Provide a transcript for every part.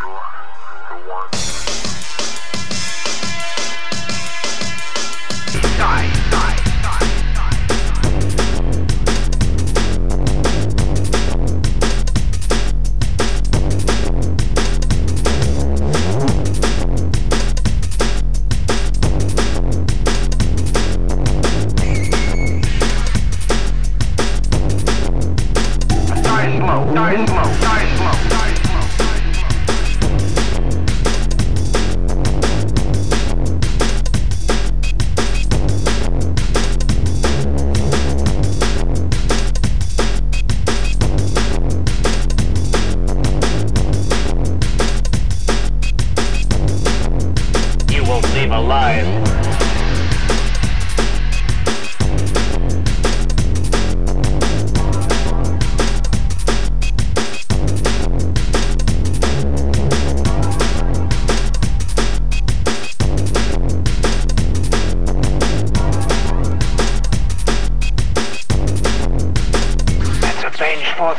die slow, die slow, die slow.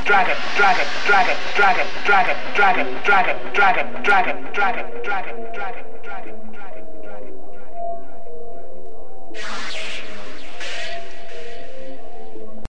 Drag it, drag it, drag it, drag it, drag it, drag it, drag it, drag it.